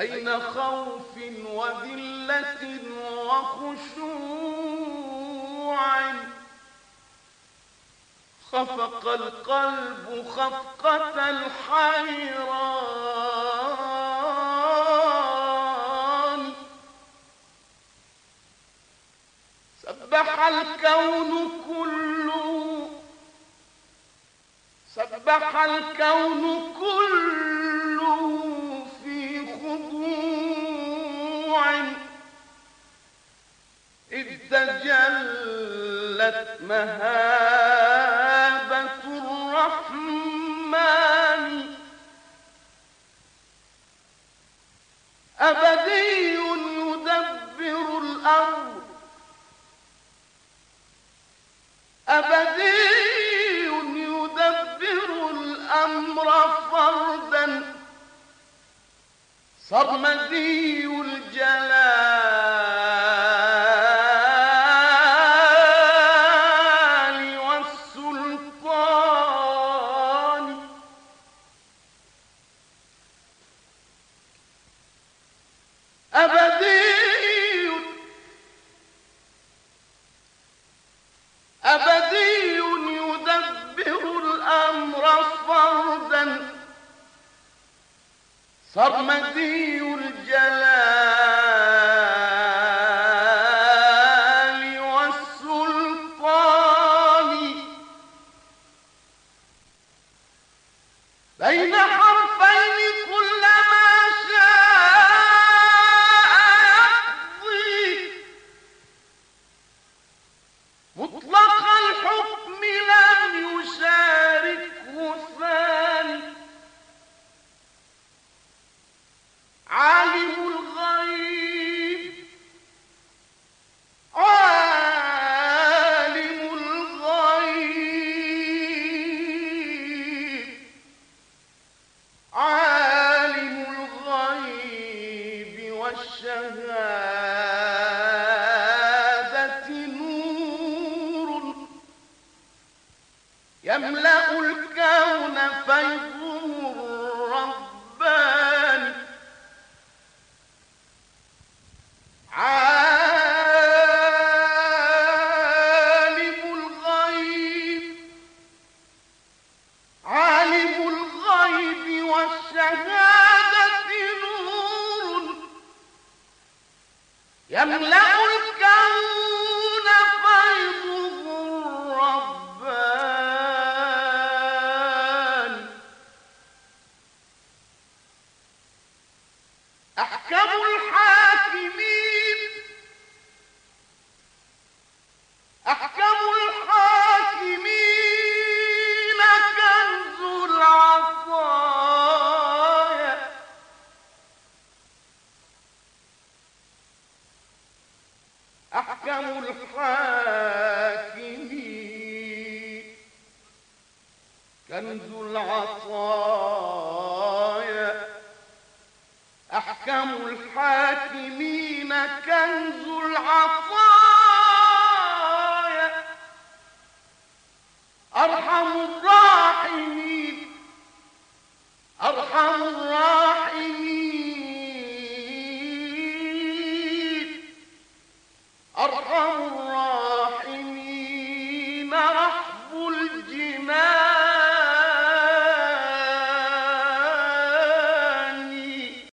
بين خوف وذلة وخشوع. خفق القلب خفقة الحيران. سبح الكون كله. سبح الكون كله. تجلت مهابة الرحمن. أبدي يدبر الأمر. أبدي يدبر الأمر فردا. صرمدي الجلال. صرمدي الجلال. والشهادة نور يملأ الكون فيضه يملأ الكون فيضه الرباني أحكم أحكم الحاكمين. كنز العطايا أحكم الحاكمين كنز العطايا أرحم الراحمين. أرحم الراحمين. Mama.